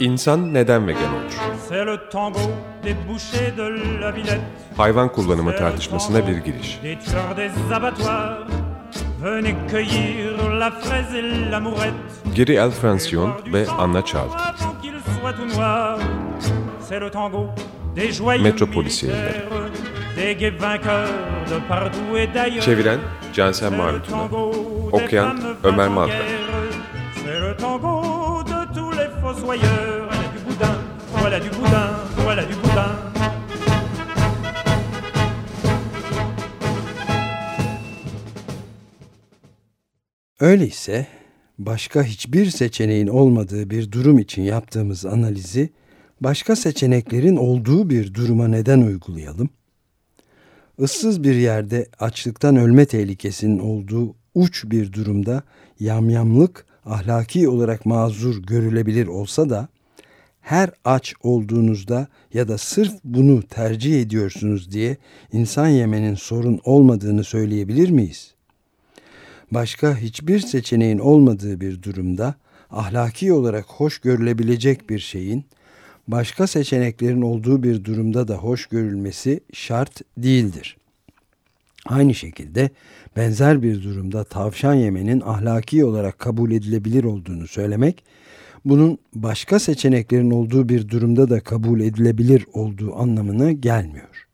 İnsan neden vegan olur? Hayvan kullanımı tartışmasına bir giriş. Geri El Francione ve Anna partout et d'ailleurs. Çeviren Cansel Marutuna. Okuyan Ömer en voilà du boudin, voilà du boudin. Öyleyse başka hiçbir seçeneğin olmadığı bir durum için yaptığımız analizi başka seçeneklerin olduğu bir duruma neden uygulayalım? Issız bir yerde açlıktan ölme tehlikesinin olduğu uç bir durumda yamyamlık ahlaki olarak mazur görülebilir olsa da her aç olduğunuzda ya da sırf bunu tercih ediyorsunuz diye insan yemenin sorun olmadığını söyleyebilir miyiz? başka hiçbir seçeneğin olmadığı bir durumda ahlaki olarak hoş görülebilecek bir şeyin başka seçeneklerin olduğu bir durumda da hoş görülmesi şart değildir. Aynı şekilde benzer bir durumda tavşan yemenin ahlaki olarak kabul edilebilir olduğunu söylemek, bunun başka seçeneklerin olduğu bir durumda da kabul edilebilir olduğu anlamına gelmiyor.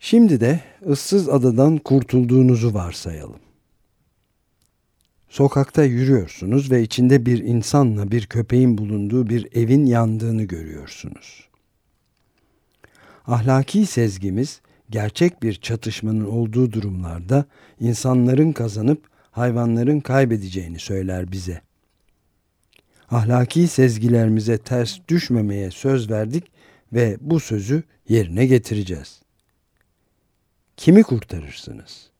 Şimdi de ıssız adadan kurtulduğunuzu varsayalım. Sokakta yürüyorsunuz ve içinde bir insanla bir köpeğin bulunduğu bir evin yandığını görüyorsunuz. Ahlaki sezgimiz gerçek bir çatışmanın olduğu durumlarda insanların kazanıp hayvanların kaybedeceğini söyler bize. Ahlaki sezgilerimize ters düşmemeye söz verdik ve bu sözü yerine getireceğiz. Kimi kurtarırsınız?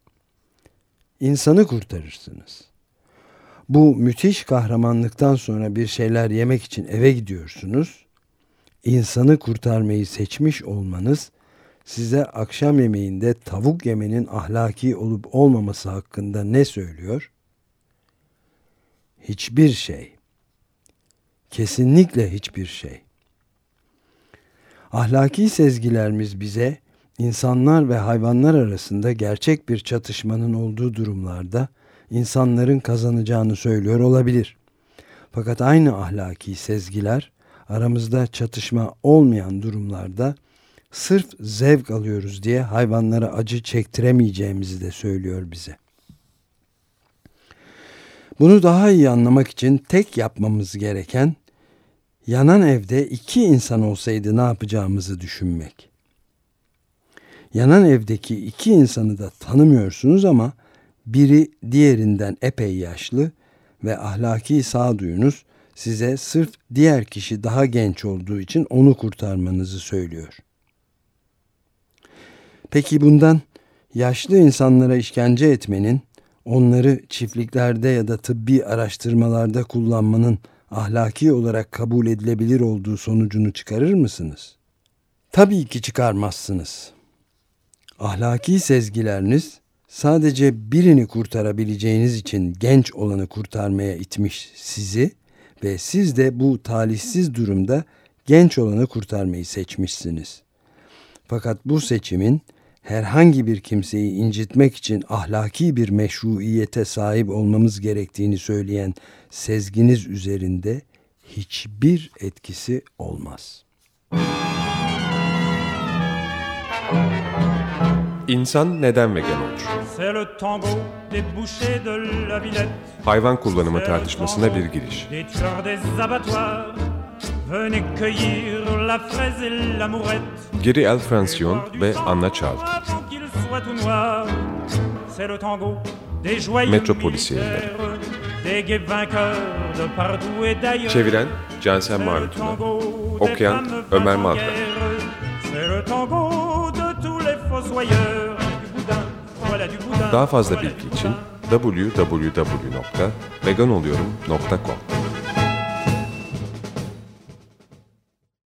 İnsanı kurtarırsınız. Bu müthiş kahramanlıktan sonra bir şeyler yemek için eve gidiyorsunuz. İnsanı kurtarmayı seçmiş olmanız size akşam yemeğinde tavuk yemenin ahlaki olup olmaması hakkında ne söylüyor? Hiçbir şey. Kesinlikle hiçbir şey. Ahlaki sezgilerimiz bize İnsanlar ve hayvanlar arasında gerçek bir çatışmanın olduğu durumlarda insanların kazanacağını söylüyor olabilir. Fakat aynı ahlaki sezgiler aramızda çatışma olmayan durumlarda sırf zevk alıyoruz diye hayvanlara acı çektiremeyeceğimizi de söylüyor bize. Bunu daha iyi anlamak için tek yapmamız gereken yanan evde iki insan olsaydı ne yapacağımızı düşünmek. Yanan evdeki iki insanı da tanımıyorsunuz ama biri diğerinden epey yaşlı ve ahlaki sağduyunuz size sırf diğer kişi daha genç olduğu için onu kurtarmanızı söylüyor. Peki bundan yaşlı insanlara işkence etmenin, onları çiftliklerde ya da tıbbi araştırmalarda kullanmanın ahlaki olarak kabul edilebilir olduğu sonucunu çıkarır mısınız? Tabii ki çıkarmazsınız. Ahlaki sezgileriniz sadece birini kurtarabileceğiniz için genç olanı kurtarmaya itmiş sizi ve siz de bu talihsiz durumda genç olanı kurtarmayı seçmişsiniz. Fakat bu seçimin herhangi bir kimseyi incitmek için ahlaki bir meşruiyete sahip olmamız gerektiğini söyleyen sezginiz üzerinde hiçbir etkisi olmaz. İnsan neden vegan olur? Hayvan kullanımı tartışmasına bir giriş. Geri El Francione ve Anna partout et d'ailleurs. Çeviren Cansel C'est le Marutuna. Okuyan Ömer en Daha fazla bilgi için www.veganoluyorum.com